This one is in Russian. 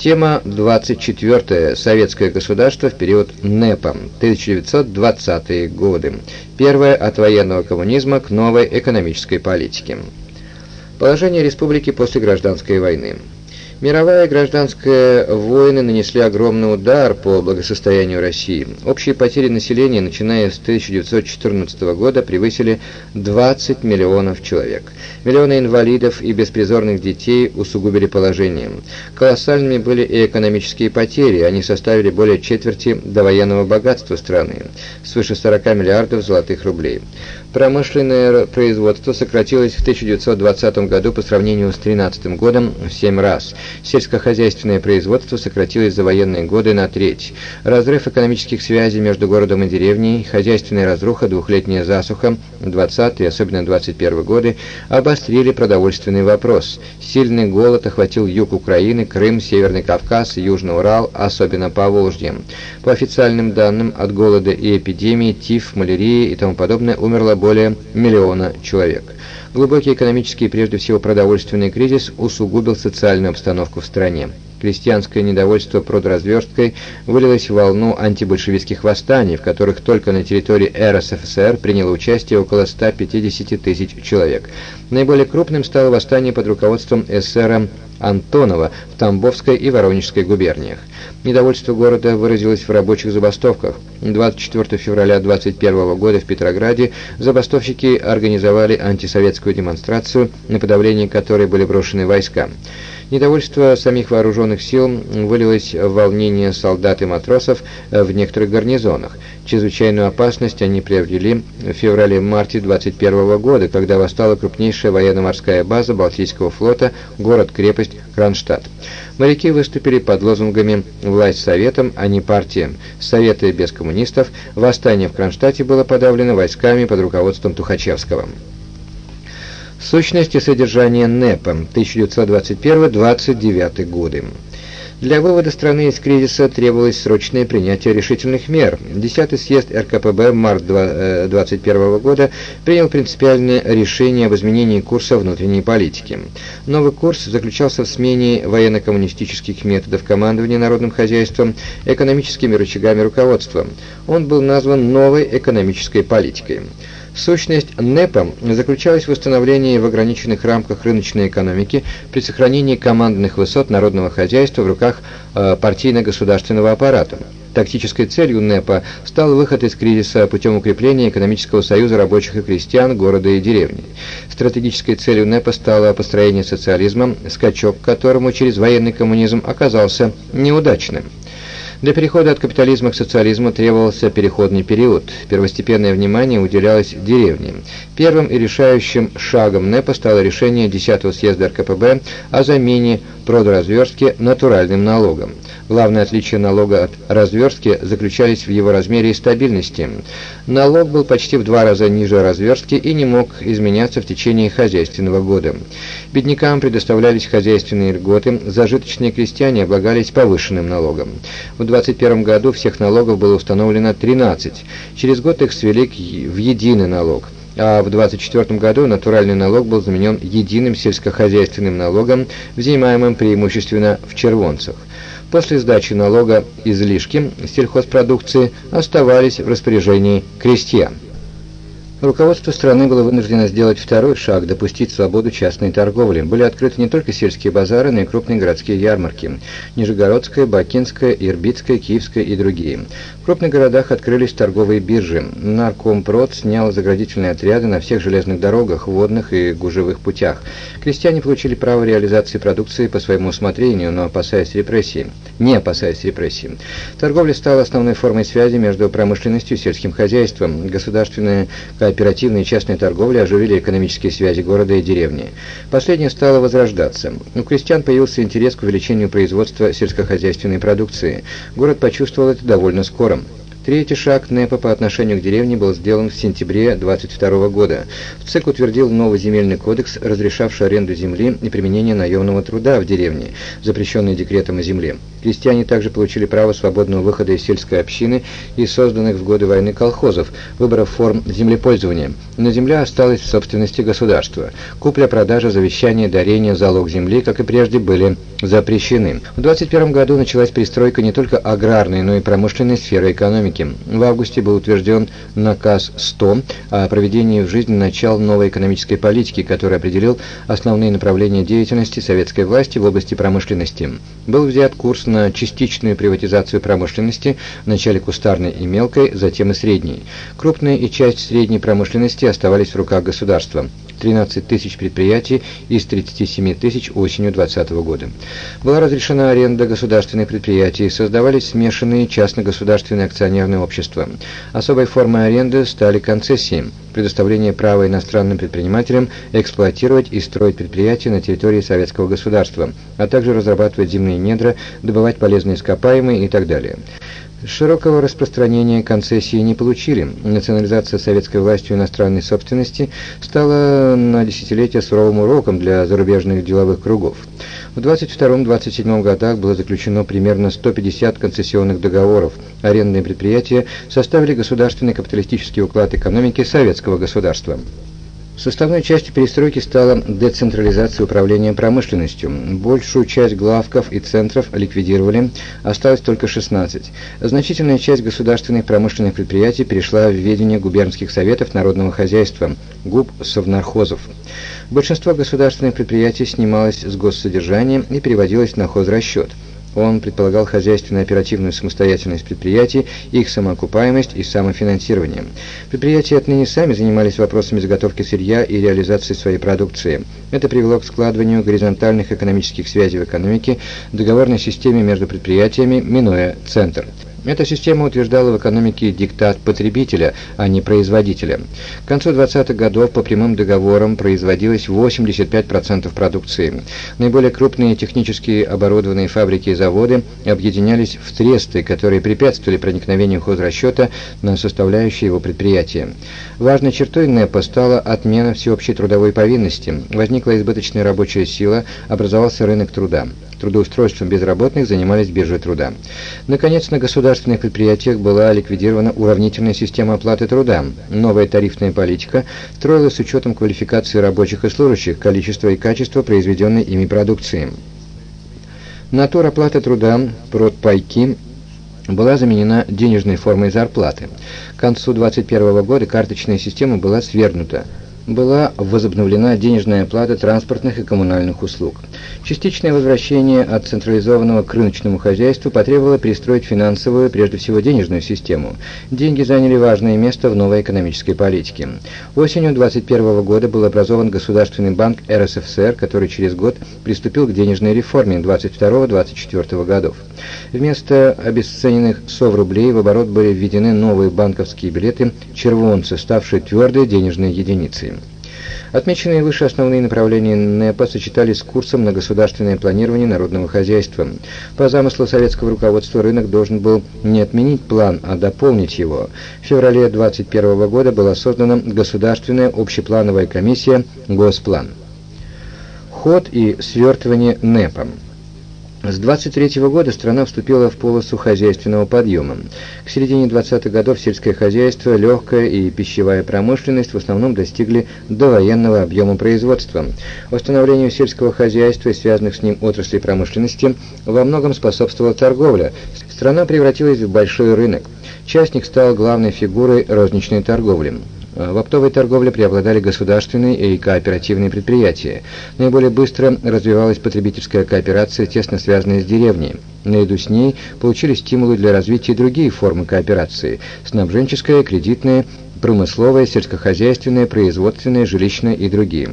Тема 24. Советское государство в период НЭПа, 1920-е годы. Первое от военного коммунизма к новой экономической политике. Положение республики после гражданской войны. Мировая и гражданская войны нанесли огромный удар по благосостоянию России. Общие потери населения, начиная с 1914 года, превысили 20 миллионов человек. Миллионы инвалидов и беспризорных детей усугубили положение. Колоссальными были и экономические потери, они составили более четверти довоенного богатства страны, свыше 40 миллиардов золотых рублей. Промышленное производство сократилось в 1920 году по сравнению с 2013 годом в 7 раз. Сельскохозяйственное производство сократилось за военные годы на треть. Разрыв экономических связей между городом и деревней, хозяйственная разруха, двухлетняя засуха, 20 и особенно 21 годы, обострили продовольственный вопрос. Сильный голод охватил юг Украины, Крым, Северный Кавказ, Южный Урал, особенно по Волжье. По официальным данным, от голода и эпидемии, тиф, малярии и тому подобное умерло более миллиона человек. Глубокий экономический и прежде всего продовольственный кризис усугубил социальную обстановку в стране. Крестьянское недовольство продразверсткой вылилось в волну антибольшевистских восстаний, в которых только на территории РСФСР приняло участие около 150 тысяч человек. Наиболее крупным стало восстание под руководством эсера Антонова в Тамбовской и Воронежской губерниях. Недовольство города выразилось в рабочих забастовках. 24 февраля 21 года в Петрограде забастовщики организовали антисоветскую демонстрацию, на подавление которой были брошены войска. Недовольство самих вооруженных сил вылилось в волнение солдат и матросов в некоторых гарнизонах. Чрезвычайную опасность они приобрели в феврале-марте 21 года, когда восстала крупнейшая военно-морская база Балтийского флота, город-крепость Кронштадт. Моряки выступили под лозунгами «Власть советом, а не партиям», «Советы без коммунистов», восстание в Кронштадте было подавлено войсками под руководством Тухачевского. Сущность и содержание НЭПа 1921-29 годы. Для вывода страны из кризиса требовалось срочное принятие решительных мер. Десятый съезд РКПБ март 2021 э, года принял принципиальное решение об изменении курса внутренней политики. Новый курс заключался в смене военно-коммунистических методов командования народным хозяйством экономическими рычагами руководства. Он был назван новой экономической политикой. Сущность НЭПа заключалась в восстановлении в ограниченных рамках рыночной экономики при сохранении командных высот народного хозяйства в руках э, партийно-государственного аппарата. Тактической целью НЭПа стал выход из кризиса путем укрепления экономического союза рабочих и крестьян города и деревни. Стратегической целью НЭПа стало построение социализма, скачок к которому через военный коммунизм оказался неудачным. Для перехода от капитализма к социализму требовался переходный период. Первостепенное внимание уделялось деревне. Первым и решающим шагом НЭПа стало решение 10-го съезда РКПБ о замене продразверстки натуральным налогом. Главное отличие налога от разверстки заключались в его размере и стабильности. Налог был почти в два раза ниже разверстки и не мог изменяться в течение хозяйственного года. Беднякам предоставлялись хозяйственные льготы, зажиточные крестьяне облагались повышенным налогом. В 2021 году всех налогов было установлено 13. Через год их свели в единый налог а в 2024 году натуральный налог был заменен единым сельскохозяйственным налогом, взимаемым преимущественно в червонцах. После сдачи налога излишки сельхозпродукции оставались в распоряжении крестьян. Руководство страны было вынуждено сделать второй шаг – допустить свободу частной торговли. Были открыты не только сельские базары, но и крупные городские ярмарки – Нижегородская, Бакинская, Ирбитская, Киевская и другие. В крупных городах открылись торговые биржи. Наркомпрод снял заградительные отряды на всех железных дорогах, водных и гужевых путях. Крестьяне получили право реализации продукции по своему усмотрению, но опасаясь репрессий. Не опасаясь репрессий. Торговля стала основной формой связи между промышленностью и сельским хозяйством. Государственная кооперативная и частная торговля оживили экономические связи города и деревни. Последнее стало возрождаться. У крестьян появился интерес к увеличению производства сельскохозяйственной продукции. Город почувствовал это довольно скоро. Третий шаг НЭПа по отношению к деревне был сделан в сентябре 22 года. В ЦИК утвердил новый земельный кодекс, разрешавший аренду земли и применение наемного труда в деревне, запрещенный декретом о земле. Крестьяне также получили право свободного выхода из сельской общины и созданных в годы войны колхозов, выбора форм землепользования. Но земля осталась в собственности государства. Купля-продажа, завещание, дарение, залог земли, как и прежде, были запрещены. В 21 году началась перестройка не только аграрной, но и промышленной сферы экономики. В августе был утвержден наказ 100 о проведении в жизнь начал новой экономической политики, который определил основные направления деятельности советской власти в области промышленности. Был взят курс на частичную приватизацию промышленности, вначале кустарной и мелкой, затем и средней. Крупная и часть средней промышленности оставались в руках государства. 13 тысяч предприятий из 37 тысяч осенью 2020 года. Была разрешена аренда государственных предприятий, создавались смешанные частно-государственные акционерные общества. Особой формой аренды стали концессии, предоставление права иностранным предпринимателям эксплуатировать и строить предприятия на территории советского государства, а также разрабатывать земные недра, добывать полезные ископаемые и так далее. Широкого распространения концессии не получили. Национализация советской властью иностранной собственности стала на десятилетия суровым уроком для зарубежных деловых кругов. В 22-27 годах было заключено примерно 150 концессионных договоров. Арендные предприятия составили государственный капиталистический уклад экономики советского государства. Составной частью перестройки стала децентрализация управления промышленностью. Большую часть главков и центров ликвидировали, осталось только 16. Значительная часть государственных промышленных предприятий перешла в ведение губернских советов народного хозяйства, губ совнархозов. Большинство государственных предприятий снималось с госсодержания и переводилось на хозрасчет. Он предполагал хозяйственную оперативную самостоятельность предприятий, их самоокупаемость и самофинансирование. Предприятия отныне сами занимались вопросами заготовки сырья и реализации своей продукции. Это привело к складыванию горизонтальных экономических связей в экономике, договорной системе между предприятиями, минуя центр. Эта система утверждала в экономике диктат потребителя, а не производителя. К концу 20-х годов по прямым договорам производилось 85% продукции. Наиболее крупные технически оборудованные фабрики и заводы объединялись в тресты, которые препятствовали проникновению хозрасчета на составляющие его предприятия. Важной чертой НЭПа стала отмена всеобщей трудовой повинности. Возникла избыточная рабочая сила, образовался рынок труда трудоустройством безработных занимались биржи труда. Наконец, на государственных предприятиях была ликвидирована уравнительная система оплаты труда. Новая тарифная политика строилась с учетом квалификации рабочих и служащих, количества и качества произведенной ими продукции. Натура оплаты труда, продпайки была заменена денежной формой зарплаты. К концу 2021 года карточная система была свергнута была возобновлена денежная оплата транспортных и коммунальных услуг. Частичное возвращение от централизованного к рыночному хозяйству потребовало перестроить финансовую, прежде всего денежную систему. Деньги заняли важное место в новой экономической политике. Осенью 2021 года был образован Государственный банк РСФСР, который через год приступил к денежной реформе 22-24 годов. Вместо обесцененных сов-рублей в оборот были введены новые банковские билеты «червонцы», ставшие твердой денежной единицей. Отмеченные выше основные направления НЭПа сочетались с курсом на государственное планирование народного хозяйства. По замыслу советского руководства рынок должен был не отменить план, а дополнить его. В феврале 2021 года была создана Государственная общеплановая комиссия «Госплан». Ход и свертывание НЭПом. С 23 года страна вступила в полосу хозяйственного подъема. К середине 20-х годов сельское хозяйство, легкая и пищевая промышленность в основном достигли довоенного объема производства. Восстановлению сельского хозяйства и связанных с ним отраслей промышленности во многом способствовала торговля. Страна превратилась в большой рынок. Частник стал главной фигурой розничной торговли. В оптовой торговле преобладали государственные и кооперативные предприятия. Наиболее быстро развивалась потребительская кооперация, тесно связанная с деревней. Наряду с ней получили стимулы для развития другие формы кооперации – снабженческая, кредитная, промысловая, сельскохозяйственная, производственная, жилищная и другие.